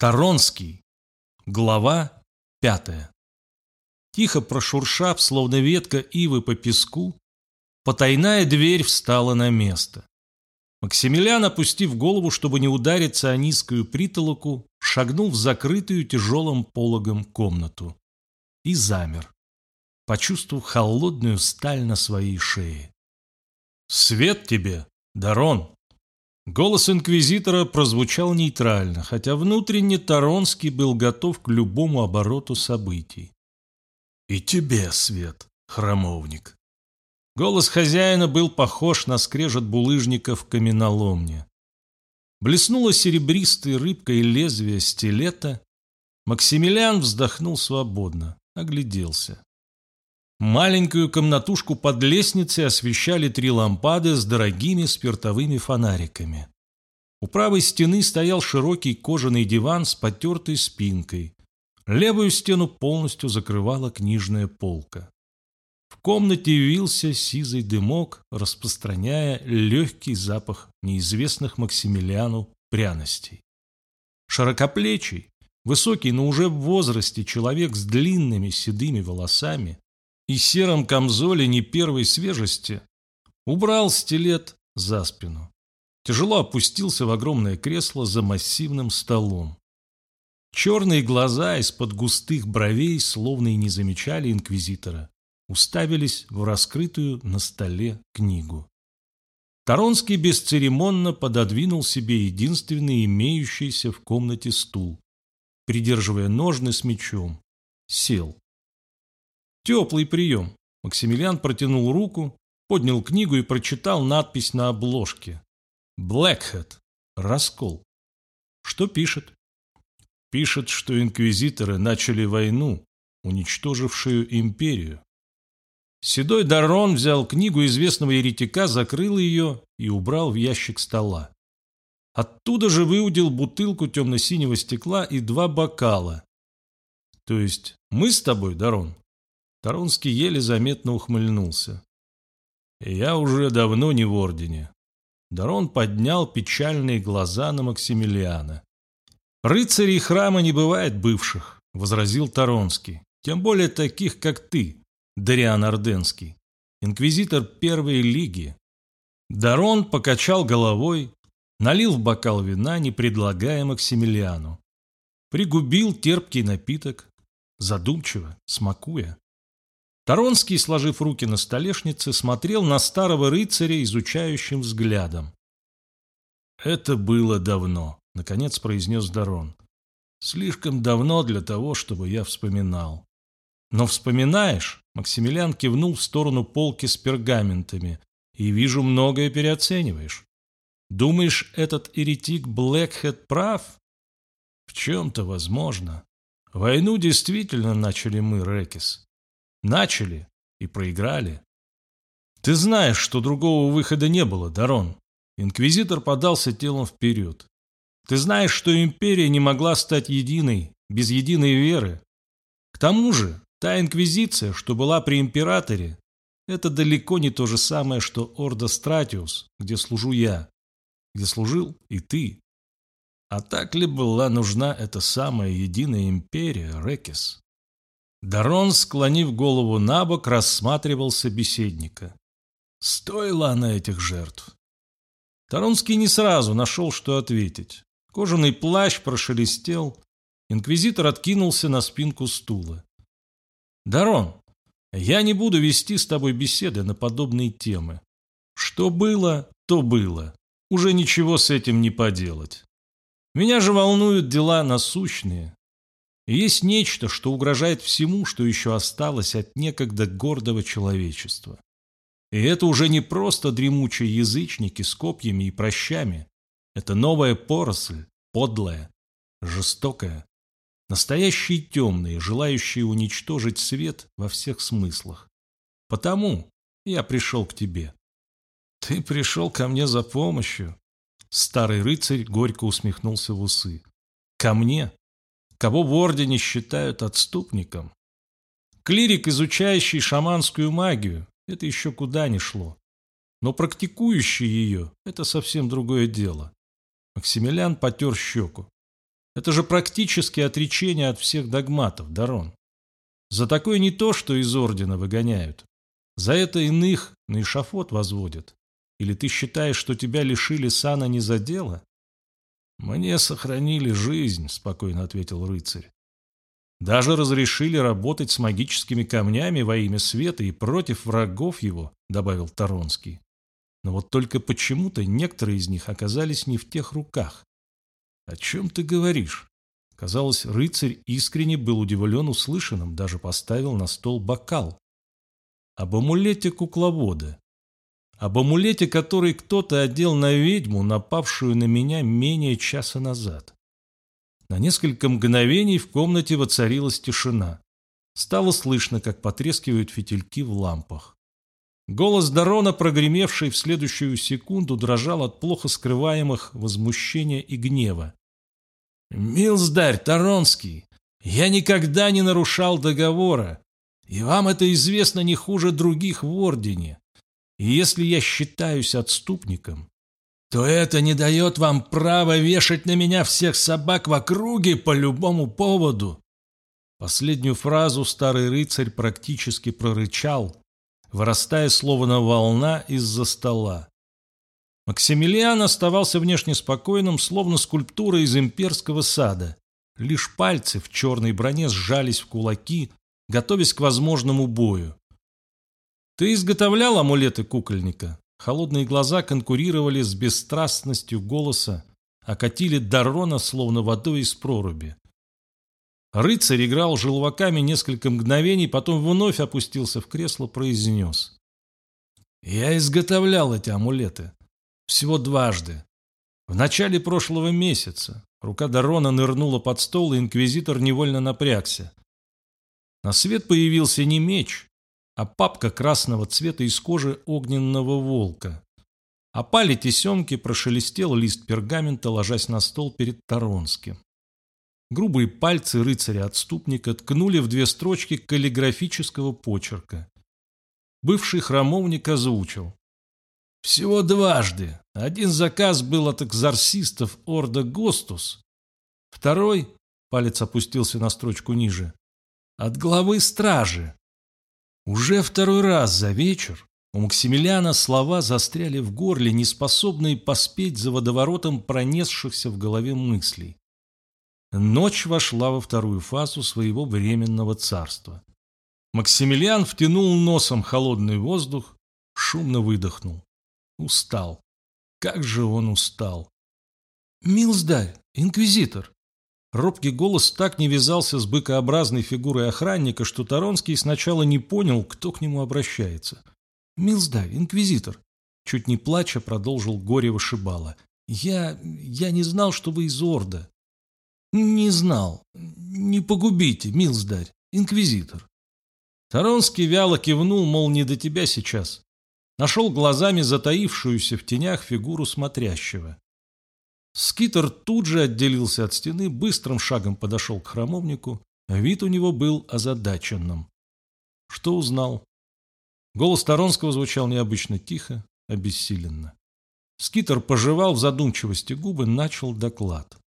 Таронский. Глава пятая. Тихо прошуршав, словно ветка ивы по песку, потайная дверь встала на место. Максимилиан, опустив голову, чтобы не удариться о низкую притолоку, шагнул в закрытую тяжелым пологом комнату и замер, почувствовав холодную сталь на своей шее. «Свет тебе, Дарон!» Голос инквизитора прозвучал нейтрально, хотя внутренне Таронский был готов к любому обороту событий. «И тебе, Свет, храмовник!» Голос хозяина был похож на скрежет булыжников в каменоломне. Блеснула серебристой рыбкой лезвие стилета. Максимилиан вздохнул свободно, огляделся. Маленькую комнатушку под лестницей освещали три лампады с дорогими спиртовыми фонариками. У правой стены стоял широкий кожаный диван с потертой спинкой. Левую стену полностью закрывала книжная полка. В комнате вился сизый дымок, распространяя легкий запах неизвестных Максимилиану пряностей. Широкоплечий, высокий, но уже в возрасте человек с длинными седыми волосами и сером камзоле не первой свежести, убрал стилет за спину. Тяжело опустился в огромное кресло за массивным столом. Черные глаза из-под густых бровей словно и не замечали инквизитора, уставились в раскрытую на столе книгу. Таронский бесцеремонно пододвинул себе единственный имеющийся в комнате стул, придерживая ножны с мечом. Сел. Теплый прием. Максимилиан протянул руку, поднял книгу и прочитал надпись на обложке. «Блэкхэт. Раскол». Что пишет? Пишет, что инквизиторы начали войну, уничтожившую империю. Седой Дарон взял книгу известного еретика, закрыл ее и убрал в ящик стола. Оттуда же выудил бутылку темно-синего стекла и два бокала. То есть мы с тобой, Дарон, Таронский еле заметно ухмыльнулся. «Я уже давно не в Ордене». Дарон поднял печальные глаза на Максимилиана. «Рыцарей храма не бывает бывших», — возразил Таронский. «Тем более таких, как ты, Дариан Орденский, инквизитор Первой Лиги». Дарон покачал головой, налил в бокал вина, не предлагая Максимилиану. Пригубил терпкий напиток, задумчиво, смакуя. Таронский, сложив руки на столешнице, смотрел на старого рыцаря изучающим взглядом. «Это было давно», — наконец произнес Дарон. «Слишком давно для того, чтобы я вспоминал». «Но вспоминаешь?» — Максимилиан кивнул в сторону полки с пергаментами. «И вижу, многое переоцениваешь. Думаешь, этот еретик Блэкхед прав?» «В чем-то возможно. Войну действительно начали мы, Рекис. Начали и проиграли. Ты знаешь, что другого выхода не было, Дарон. Инквизитор подался телом вперед. Ты знаешь, что империя не могла стать единой, без единой веры. К тому же, та инквизиция, что была при императоре, это далеко не то же самое, что Орда Стратиус, где служу я, где служил и ты. А так ли была нужна эта самая единая империя, Рекис? Дарон, склонив голову на бок, рассматривал собеседника. Стоила она этих жертв? Таронский не сразу нашел, что ответить. Кожаный плащ прошелестел. Инквизитор откинулся на спинку стула. «Дарон, я не буду вести с тобой беседы на подобные темы. Что было, то было. Уже ничего с этим не поделать. Меня же волнуют дела насущные, есть нечто, что угрожает всему, что еще осталось от некогда гордого человечества. И это уже не просто дремучие язычники с копьями и прощами. Это новая поросль, подлая, жестокая, настоящие темные, желающие уничтожить свет во всех смыслах. Потому я пришел к тебе. Ты пришел ко мне за помощью. Старый рыцарь горько усмехнулся в усы. Ко мне, кого в Ордене считают отступником. Клирик, изучающий шаманскую магию, это еще куда ни шло. Но практикующий ее – это совсем другое дело. Максимилиан потер щеку. Это же практически отречение от всех догматов, Дарон. За такое не то, что из ордена выгоняют. За это иных на эшафот возводят. Или ты считаешь, что тебя лишили сана не за дело? Мне сохранили жизнь, спокойно ответил рыцарь. Даже разрешили работать с магическими камнями во имя света и против врагов его, добавил Таронский. Но вот только почему-то некоторые из них оказались не в тех руках. О чем ты говоришь? Казалось, рыцарь искренне был удивлен услышанным, даже поставил на стол бокал. Об амулете кукловода. Об амулете, который кто-то одел на ведьму, напавшую на меня менее часа назад. На несколько мгновений в комнате воцарилась тишина. Стало слышно, как потрескивают фитильки в лампах. Голос Дарона, прогремевший в следующую секунду, дрожал от плохо скрываемых возмущения и гнева. «Милздарь Таронский, я никогда не нарушал договора, и вам это известно не хуже других в Ордене. И если я считаюсь отступником, то это не дает вам права вешать на меня всех собак в округе по любому поводу». Последнюю фразу старый рыцарь практически прорычал, вырастая словно волна из-за стола. Максимилиан оставался внешне спокойным, словно скульптура из имперского сада. Лишь пальцы в черной броне сжались в кулаки, готовясь к возможному бою. «Ты изготовлял амулеты кукольника?» Холодные глаза конкурировали с бесстрастностью голоса, окатили Дарона словно водой из проруби. Рыцарь играл желваками несколько мгновений, потом вновь опустился в кресло, произнес. «Я изготовлял эти амулеты. Всего дважды. В начале прошлого месяца рука Дарона нырнула под стол, и инквизитор невольно напрягся. На свет появился не меч, а папка красного цвета из кожи огненного волка. А пали тесемки прошелестел лист пергамента, ложась на стол перед Таронским. Грубые пальцы рыцаря-отступника ткнули в две строчки каллиграфического почерка. Бывший храмовник озвучил. Всего дважды. Один заказ был от экзорсистов Орда Гостус. Второй, палец опустился на строчку ниже, от главы стражи. Уже второй раз за вечер у Максимилиана слова застряли в горле, неспособные поспеть за водоворотом пронесшихся в голове мыслей. Ночь вошла во вторую фазу своего временного царства. Максимилиан втянул носом холодный воздух, шумно выдохнул. Устал. Как же он устал. «Милздарь, инквизитор!» Робкий голос так не вязался с быкообразной фигурой охранника, что Таронский сначала не понял, кто к нему обращается. «Милздарь, инквизитор!» Чуть не плача продолжил горе вышибала. «Я... я не знал, что вы из Орда». «Не знал. Не погубите, милздарь, инквизитор». Таронский вяло кивнул, мол, не до тебя сейчас. Нашел глазами затаившуюся в тенях фигуру смотрящего. Скитер тут же отделился от стены, быстрым шагом подошел к храмовнику. Вид у него был озадаченным. Что узнал? Голос Таронского звучал необычно тихо, обессиленно. Скитер пожевал в задумчивости губы, начал доклад.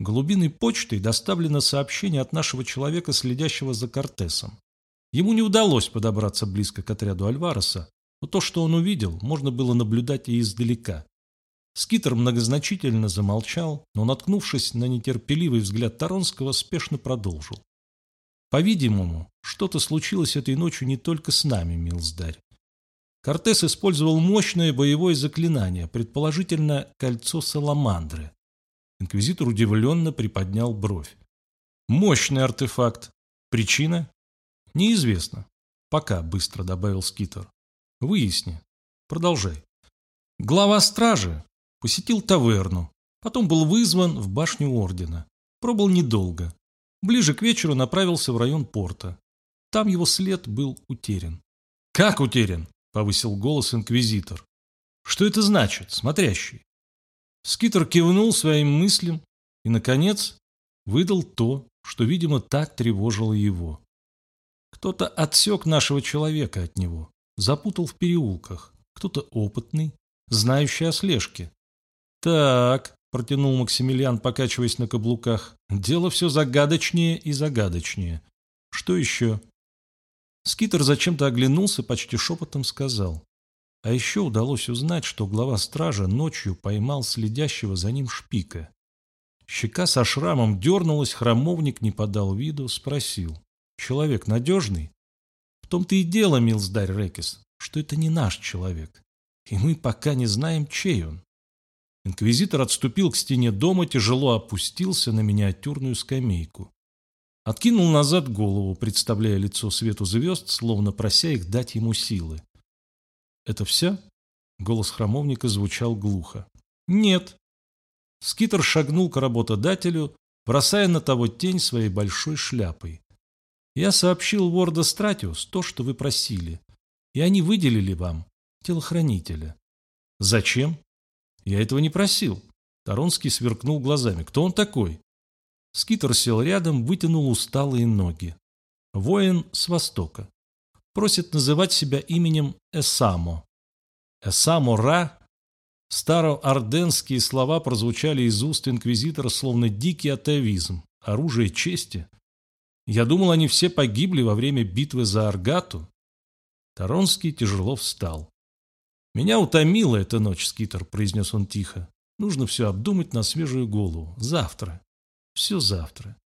Голубиной почтой доставлено сообщение от нашего человека, следящего за Кортесом. Ему не удалось подобраться близко к отряду Альвареса, но то, что он увидел, можно было наблюдать и издалека. Скитер многозначительно замолчал, но, наткнувшись на нетерпеливый взгляд Таронского, спешно продолжил. По-видимому, что-то случилось этой ночью не только с нами, Милздарь. Кортес использовал мощное боевое заклинание, предположительно, кольцо Саламандры. Инквизитор удивленно приподнял бровь. Мощный артефакт. Причина? Неизвестно. Пока, быстро добавил Скитер. Выясни. Продолжай. Глава стражи посетил таверну, потом был вызван в башню ордена. Пробыл недолго. Ближе к вечеру направился в район порта. Там его след был утерян. «Как утерян?» — повысил голос инквизитор. «Что это значит, смотрящий?» Скитер кивнул своим мыслям и, наконец, выдал то, что, видимо, так тревожило его. Кто-то отсек нашего человека от него, запутал в переулках. Кто-то опытный, знающий о слежке. «Так», — протянул Максимилиан, покачиваясь на каблуках. «Дело все загадочнее и загадочнее. Что еще?» Скитер зачем-то оглянулся, почти шепотом сказал. А еще удалось узнать, что глава стража ночью поймал следящего за ним шпика. Щека со шрамом дернулась, храмовник не подал виду, спросил. «Человек надежный?» «В том-то и дело, милздарь Рекис, что это не наш человек, и мы пока не знаем, чей он». Инквизитор отступил к стене дома, тяжело опустился на миниатюрную скамейку. Откинул назад голову, представляя лицо свету звезд, словно прося их дать ему силы. «Это все?» Голос храмовника звучал глухо. «Нет». Скитер шагнул к работодателю, бросая на того тень своей большой шляпой. «Я сообщил Ворда Стратиус то, что вы просили, и они выделили вам телохранителя». «Зачем?» «Я этого не просил». Таронский сверкнул глазами. «Кто он такой?» Скитер сел рядом, вытянул усталые ноги. Воин с востока. Просит называть себя именем Эсамо. Эсамо-Ра. Староорденские слова прозвучали из уст инквизитора, словно дикий атеизм, оружие чести. Я думал, они все погибли во время битвы за Аргату. Таронский тяжело встал. «Меня утомила эта ночь, Скитер», — произнес он тихо. «Нужно все обдумать на свежую голову. Завтра». Все завтра.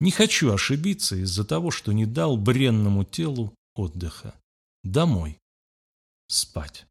Не хочу ошибиться из-за того, что не дал бренному телу отдыха. Домой. Спать.